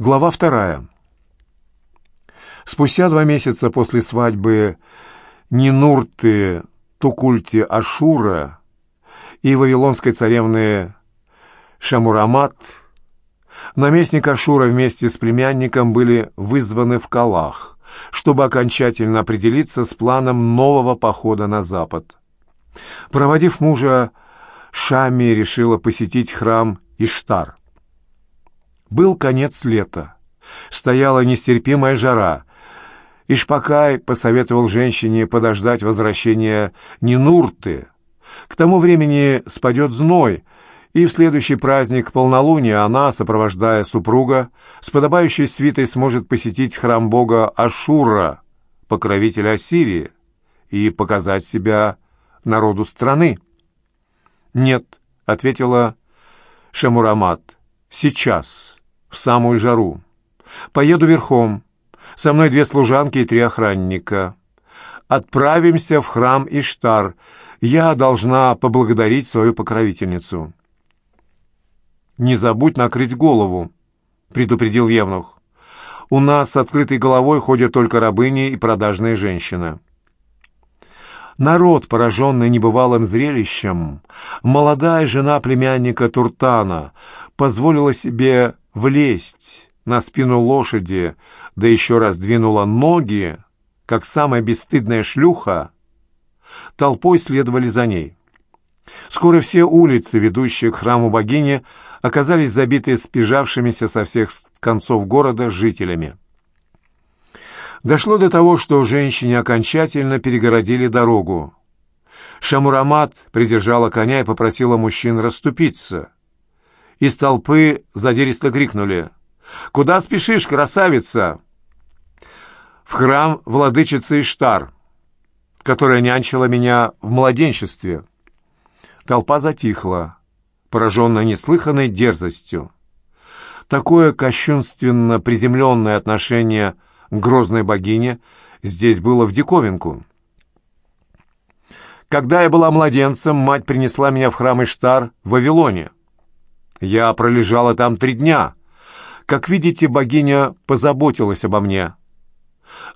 Глава вторая. Спустя два месяца после свадьбы Нинурты Тукульти Ашура и вавилонской царевны Шамурамат наместник Ашура вместе с племянником были вызваны в Калах, чтобы окончательно определиться с планом нового похода на запад. Проводив мужа, Шами решила посетить храм Иштар. Был конец лета. Стояла нестерпимая жара. Ишпакай посоветовал женщине подождать возвращения Нинурты. К тому времени спадет зной, и в следующий праздник полнолуния она, сопровождая супруга, с подобающей свитой сможет посетить храм бога Ашура, покровителя Ассирии, и показать себя народу страны. «Нет», — ответила Шамурамат, — «сейчас, в самую жару. Поеду верхом. Со мной две служанки и три охранника. Отправимся в храм Иштар. Я должна поблагодарить свою покровительницу». «Не забудь накрыть голову», — предупредил Евнух. «У нас с открытой головой ходят только рабыни и продажные женщины». Народ, пораженный небывалым зрелищем, молодая жена племянника Туртана позволила себе влезть на спину лошади, да еще раз двинула ноги, как самая бесстыдная шлюха, толпой следовали за ней. Скоро все улицы, ведущие к храму богини, оказались забиты спижавшимися со всех концов города жителями. Дошло до того, что женщине окончательно перегородили дорогу. Шамурамат придержала коня и попросила мужчин расступиться. Из толпы задиристо крикнули «Куда спешишь, красавица?» «В храм владычицы Иштар, которая нянчила меня в младенчестве». Толпа затихла пораженная неслыханной дерзостью. Такое кощунственно приземленное отношение к грозной богине здесь было в диковинку. Когда я была младенцем, мать принесла меня в храм Иштар в Вавилоне. Я пролежала там три дня. Как видите, богиня позаботилась обо мне.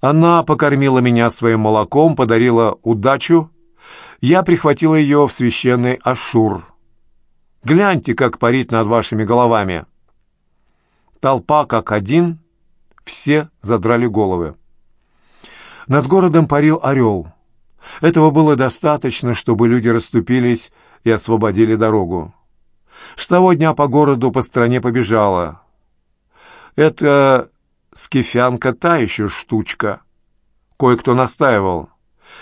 Она покормила меня своим молоком, подарила удачу. Я прихватила ее в священный Ашур. Гляньте, как парит над вашими головами!» Толпа как один, все задрали головы. Над городом парил орел. Этого было достаточно, чтобы люди расступились и освободили дорогу. С того дня по городу по стране побежала. Это скифянка та еще штучка. Кое-кто настаивал.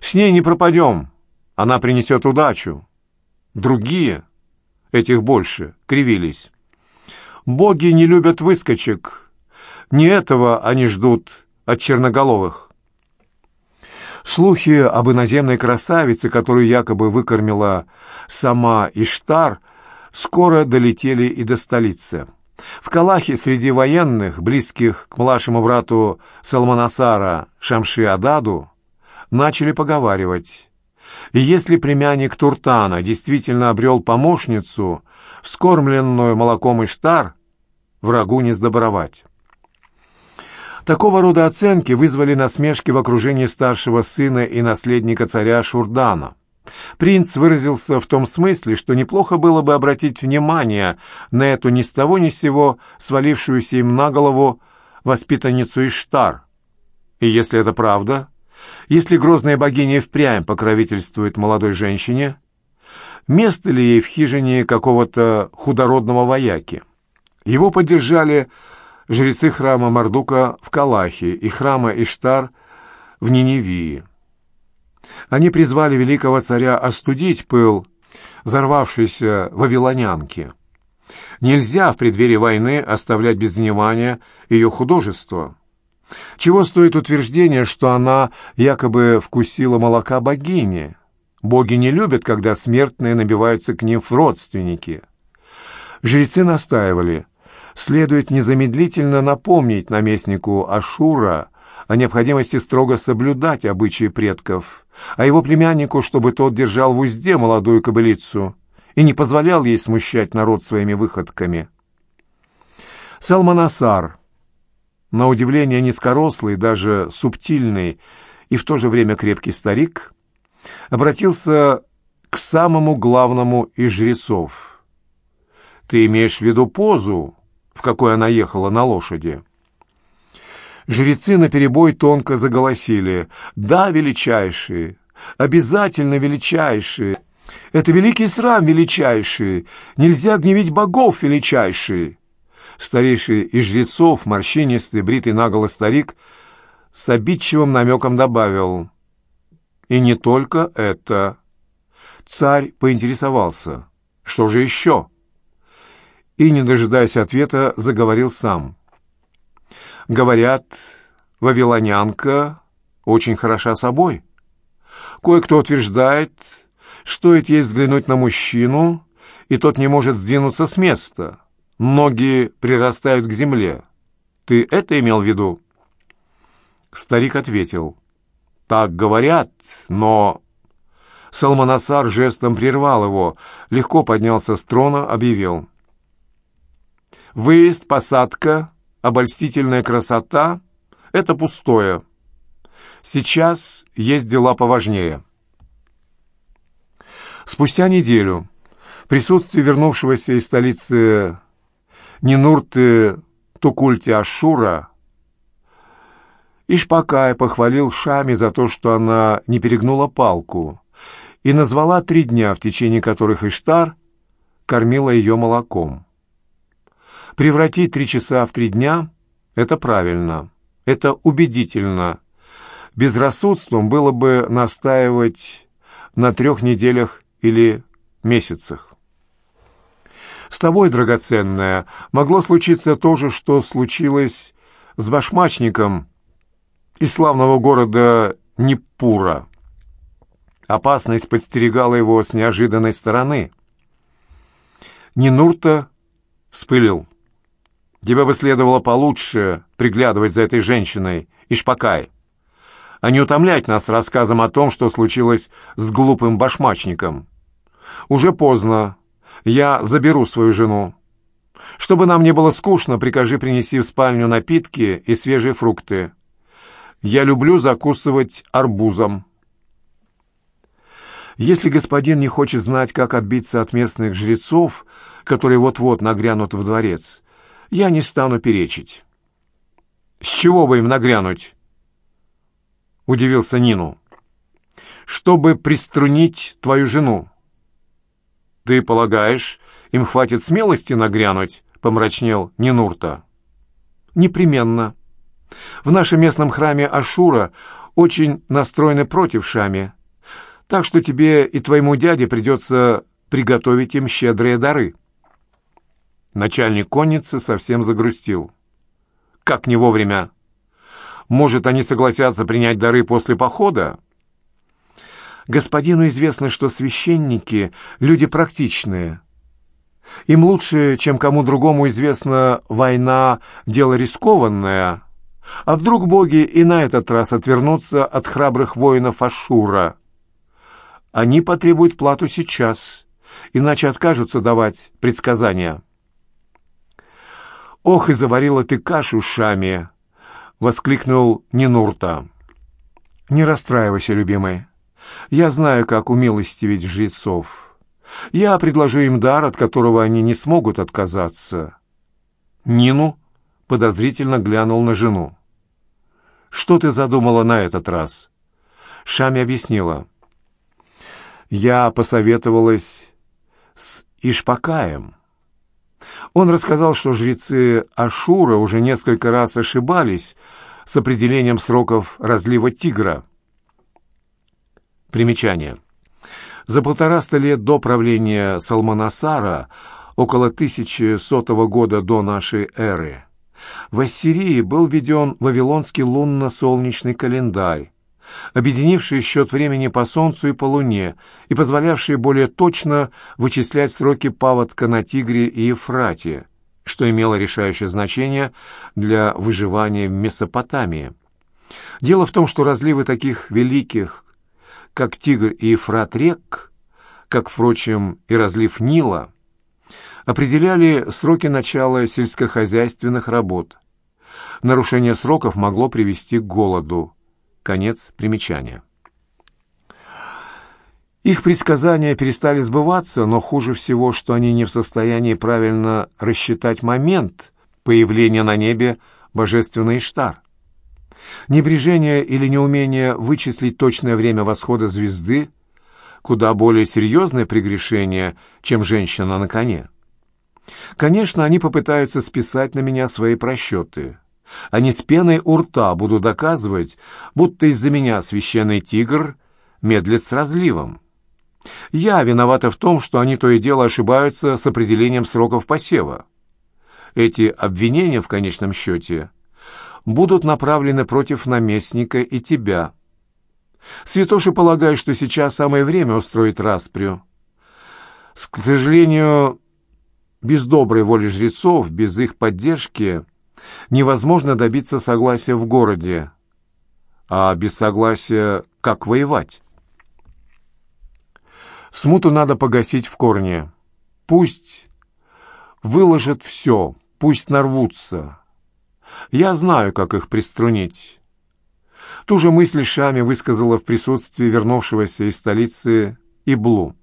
С ней не пропадем, она принесет удачу. Другие этих больше, кривились. Боги не любят выскочек. Не этого они ждут от черноголовых. Слухи об иноземной красавице, которую якобы выкормила сама Иштар, скоро долетели и до столицы. В Калахе среди военных, близких к младшему брату Салманасара Шамши-Ададу, начали поговаривать. И если племянник Туртана действительно обрел помощницу, вскормленную молоком Иштар, врагу не сдобровать. Такого рода оценки вызвали насмешки в окружении старшего сына и наследника царя Шурдана. Принц выразился в том смысле, что неплохо было бы обратить внимание на эту ни с того ни с сего свалившуюся им на голову воспитанницу Иштар. И если это правда, если грозная богиня впрямь покровительствует молодой женщине, место ли ей в хижине какого-то худородного вояки? Его поддержали жрецы храма Мардука в Калахе и храма Иштар в Ниневии. Они призвали великого царя остудить пыл взорвавшейся вавилонянки. Нельзя в преддверии войны оставлять без внимания ее художество. Чего стоит утверждение, что она якобы вкусила молока богини? Боги не любят, когда смертные набиваются к ним в родственники. Жрецы настаивали, следует незамедлительно напомнить наместнику Ашура о необходимости строго соблюдать обычаи предков, а его племяннику, чтобы тот держал в узде молодую кобылицу и не позволял ей смущать народ своими выходками. Салманасар на удивление низкорослый, даже субтильный и в то же время крепкий старик, обратился к самому главному из жрецов. «Ты имеешь в виду позу, в какой она ехала на лошади?» Жрецы наперебой тонко заголосили. «Да, величайшие! Обязательно величайшие! Это великий срам величайший! Нельзя гневить богов величайший!» Старейший из жрецов, морщинистый, бритый наголо старик, с обидчивым намеком добавил. «И не только это!» Царь поинтересовался. «Что же еще?» И, не дожидаясь ответа, заговорил сам. Говорят, вавилонянка очень хороша собой. Кое-кто утверждает, стоит ей взглянуть на мужчину, и тот не может сдвинуться с места. Ноги прирастают к земле. Ты это имел в виду? Старик ответил. Так говорят, но... Салманасар жестом прервал его, легко поднялся с трона, объявил. «Выезд, посадка обольстительная красота — это пустое. Сейчас есть дела поважнее. Спустя неделю в присутствии вернувшегося из столицы Нинурты Тукульти Ашура Ишпакай похвалил Шами за то, что она не перегнула палку, и назвала три дня, в течение которых Иштар кормила ее молоком. Превратить три часа в три дня — это правильно, это убедительно. Безрассудством было бы настаивать на трех неделях или месяцах. С тобой, драгоценная, могло случиться то же, что случилось с башмачником из славного города Непура. Опасность подстерегала его с неожиданной стороны. Нинурта вспылил. Тебе бы следовало получше приглядывать за этой женщиной, Ишпакай, а не утомлять нас рассказом о том, что случилось с глупым башмачником. Уже поздно. Я заберу свою жену. Чтобы нам не было скучно, прикажи принеси в спальню напитки и свежие фрукты. Я люблю закусывать арбузом. Если господин не хочет знать, как отбиться от местных жрецов, которые вот-вот нагрянут в дворец, я не стану перечить. «С чего бы им нагрянуть?» — удивился Нину. «Чтобы приструнить твою жену». «Ты полагаешь, им хватит смелости нагрянуть?» — помрачнел Нинурта. «Непременно. В нашем местном храме Ашура очень настроены против Шами, так что тебе и твоему дяде придется приготовить им щедрые дары». Начальник конницы совсем загрустил. «Как не вовремя? Может, они согласятся принять дары после похода?» «Господину известно, что священники — люди практичные. Им лучше, чем кому другому известно, война — дело рискованное. А вдруг боги и на этот раз отвернутся от храбрых воинов Ашура? Они потребуют плату сейчас, иначе откажутся давать предсказания». «Ох, и заварила ты кашу, Шами!» — воскликнул Нинурта. «Не расстраивайся, любимый. Я знаю, как умилостивить жрецов. Я предложу им дар, от которого они не смогут отказаться». Нину подозрительно глянул на жену. «Что ты задумала на этот раз?» Шами объяснила. «Я посоветовалась с Ишпакаем». Он рассказал, что жрецы Ашура уже несколько раз ошибались с определением сроков разлива тигра. Примечание. За полтораста лет до правления Салманасара, около 1100 года до нашей эры, в Ассирии был введен Вавилонский лунно-солнечный календарь, объединившие счет времени по Солнцу и по Луне и позволявшие более точно вычислять сроки паводка на Тигре и Ефрате, что имело решающее значение для выживания в Месопотамии. Дело в том, что разливы таких великих, как Тигр и Ефрат рек, как, впрочем, и разлив Нила, определяли сроки начала сельскохозяйственных работ. Нарушение сроков могло привести к голоду. Конец примечания. Их предсказания перестали сбываться, но хуже всего, что они не в состоянии правильно рассчитать момент появления на небе божественный Иштар. Небрежение или неумение вычислить точное время восхода звезды куда более серьезное прегрешение, чем женщина на коне. Конечно, они попытаются списать на меня свои просчеты. Они с пеной у рта будут доказывать, будто из-за меня священный тигр медлит с разливом. Я виновата в том, что они то и дело ошибаются с определением сроков посева. Эти обвинения, в конечном счете, будут направлены против наместника и тебя. Святоши полагают, что сейчас самое время устроить распрю. К сожалению, без доброй воли жрецов, без их поддержки невозможно добиться согласия в городе. А без согласия как воевать? Смуту надо погасить в корне. Пусть выложат все, пусть нарвутся. Я знаю, как их приструнить. Ту же мысль Шами высказала в присутствии вернувшегося из столицы Иблу.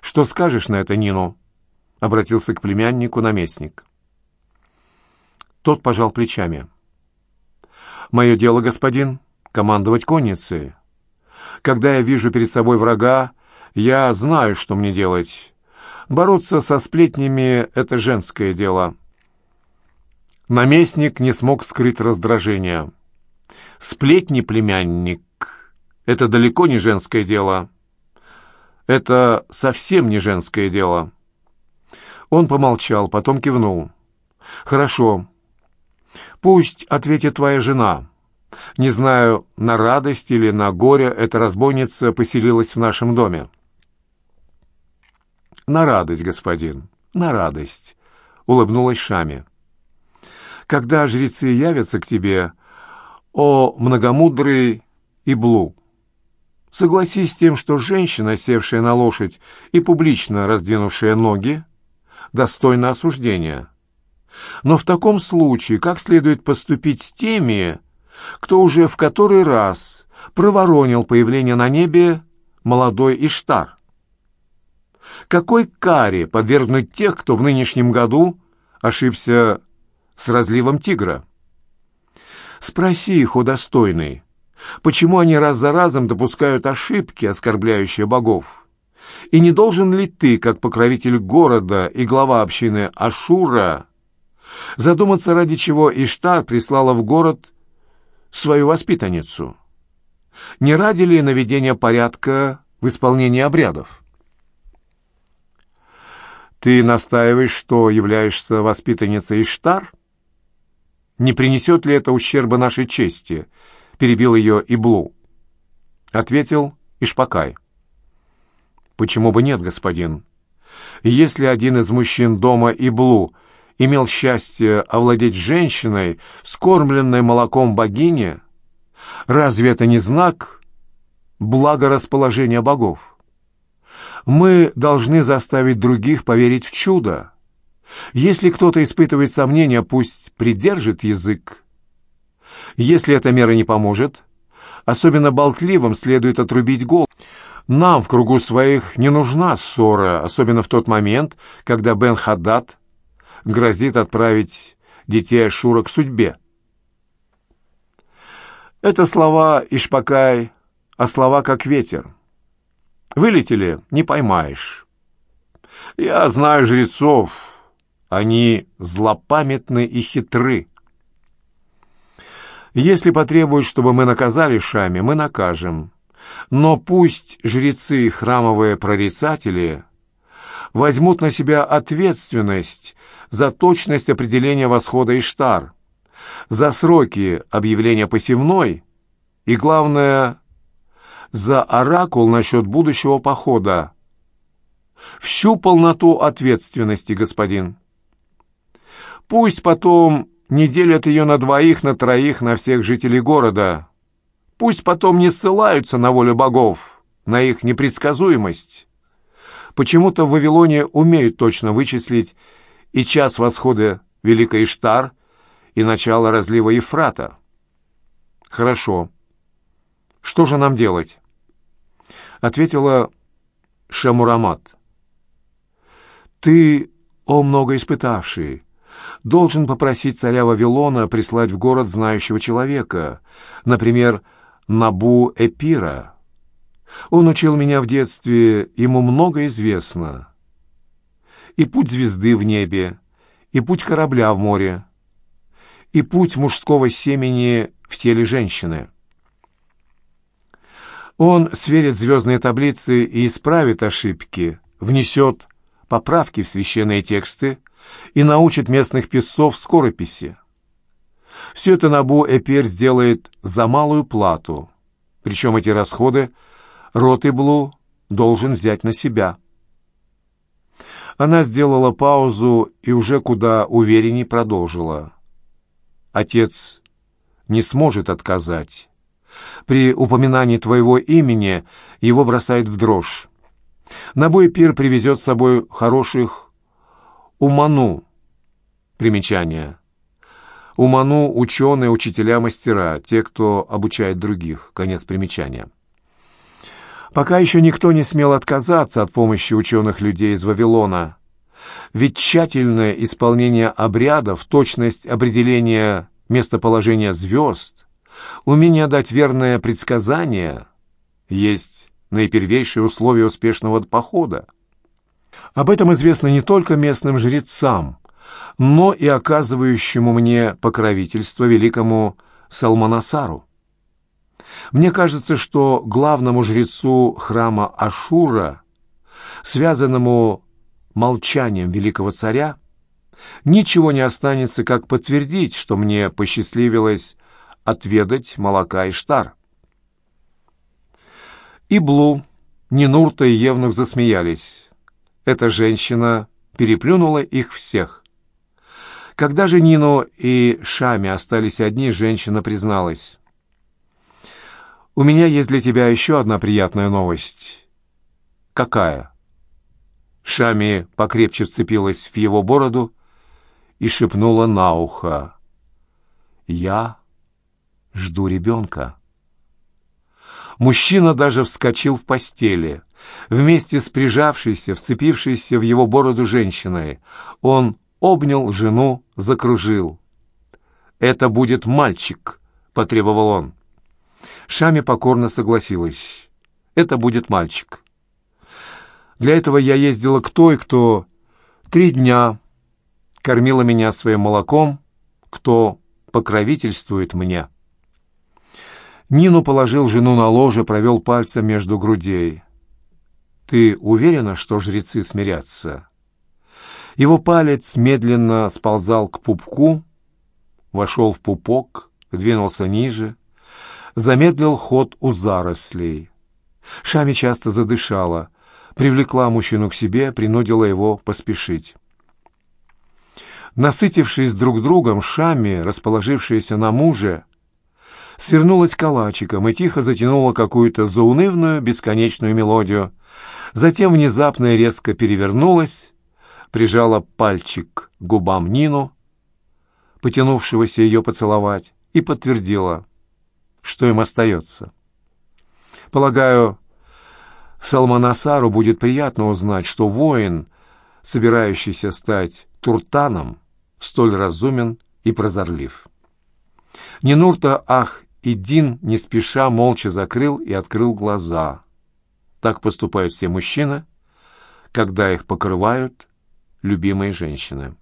«Что скажешь на это, Нину?» — обратился к племяннику наместник. Тот пожал плечами. «Мое дело, господин, командовать конницей. Когда я вижу перед собой врага, я знаю, что мне делать. Бороться со сплетнями — это женское дело». Наместник не смог скрыть раздражение. «Сплетни, племянник, это далеко не женское дело. Это совсем не женское дело». Он помолчал, потом кивнул. «Хорошо. Пусть ответит твоя жена. Не знаю, на радость или на горе эта разбойница поселилась в нашем доме». «На радость, господин, на радость», — улыбнулась Шами. «Когда жрецы явятся к тебе, о многомудрый Иблу, согласись с тем, что женщина, севшая на лошадь и публично раздвинувшая ноги, достойна осуждения. Но в таком случае как следует поступить с теми, кто уже в который раз проворонил появление на небе молодой Иштар? Какой каре подвергнуть тех, кто в нынешнем году ошибся с разливом тигра? Спроси их, о достойный, почему они раз за разом допускают ошибки, оскорбляющие богов? И не должен ли ты, как покровитель города и глава общины Ашура, задуматься, ради чего Иштар прислала в город свою воспитанницу? Не ради ли наведения порядка в исполнении обрядов? Ты настаиваешь, что являешься воспитанницей Иштар? Не принесет ли это ущерба нашей чести? Перебил ее Иблу. Ответил Ишпакай. Почему бы нет, господин? Если один из мужчин дома Иблу имел счастье овладеть женщиной, скормленной молоком богини, разве это не знак благорасположения богов? Мы должны заставить других поверить в чудо. Если кто-то испытывает сомнения, пусть придержит язык. Если эта мера не поможет, особенно болтливым следует отрубить гол. Нам в кругу своих не нужна ссора, особенно в тот момент, когда Бен Хаддад грозит отправить детей Ашура к судьбе. Это слова Ишпакай, а слова как ветер. Вылетели, не поймаешь. Я знаю жрецов. Они злопамятны и хитры. Если потребуют, чтобы мы наказали Шами, мы накажем. Но пусть жрецы и храмовые прорицатели возьмут на себя ответственность за точность определения восхода Иштар, за сроки объявления посевной и, главное, за оракул насчет будущего похода. Всю полноту ответственности, господин. Пусть потом не делят ее на двоих, на троих, на всех жителей города. Пусть потом не ссылаются на волю богов, на их непредсказуемость. Почему-то в Вавилоне умеют точно вычислить и час восхода Великой Иштар, и начало разлива Ефрата. Хорошо. Что же нам делать? Ответила Шамурамат. Ты, о много испытавший, должен попросить царя Вавилона прислать в город знающего человека, например, Набу Эпира. Он учил меня в детстве, ему много известно. И путь звезды в небе, и путь корабля в море, и путь мужского семени в теле женщины. Он сверит звездные таблицы и исправит ошибки, внесет поправки в священные тексты и научит местных писцов скорописи. Все это Набу Эпер сделает за малую плату, причем эти расходы Ротыблу должен взять на себя. Она сделала паузу и уже куда уверенней продолжила. Отец не сможет отказать. При упоминании твоего имени его бросает в дрожь. На бой пир привезет с собой хороших уману. Примечание. Уману – ученые, учителя, мастера, те, кто обучает других. Конец примечания. Пока еще никто не смел отказаться от помощи ученых людей из Вавилона. Ведь тщательное исполнение обрядов, точность определения местоположения звезд, умение дать верное предсказание есть наипервейшие условия успешного похода. Об этом известно не только местным жрецам, но и оказывающему мне покровительство великому Салманасару. Мне кажется, что главному жрецу храма Ашура, связанному молчанием великого царя, ничего не останется, как подтвердить, что мне посчастливилось отведать молока Иштар. И Блу, Нинурта и Евнух засмеялись. Эта женщина переплюнула их всех. Когда же Нину и Шами остались одни, женщина призналась. «У меня есть для тебя еще одна приятная новость». «Какая?» Шами покрепче вцепилась в его бороду и шепнула на ухо. «Я жду ребенка». Мужчина даже вскочил в постели. Вместе с прижавшейся, вцепившейся в его бороду женщиной, он обнял жену, закружил. «Это будет мальчик», — потребовал он. Шами покорно согласилась. «Это будет мальчик». Для этого я ездила к той, кто три дня кормила меня своим молоком, кто покровительствует мне. Нину положил жену на ложе, провел пальцем между грудей. «Ты уверена, что жрецы смирятся?» Его палец медленно сползал к пупку, вошел в пупок, двинулся ниже, замедлил ход у зарослей. Шами часто задышала, привлекла мужчину к себе, принудила его поспешить. Насытившись друг другом, Шами, расположившаяся на муже, свернулась калачиком и тихо затянула какую-то заунывную бесконечную мелодию. Затем внезапно и резко перевернулась, прижала пальчик к губам Нину, потянувшегося ее поцеловать, и подтвердила, что им остается. Полагаю, Салманасару будет приятно узнать, что воин, собирающийся стать туртаном, столь разумен и прозорлив. Нинурта Ах и Дин не спеша молча закрыл и открыл глаза. Так поступают все мужчины, когда их покрывают любимые женщины.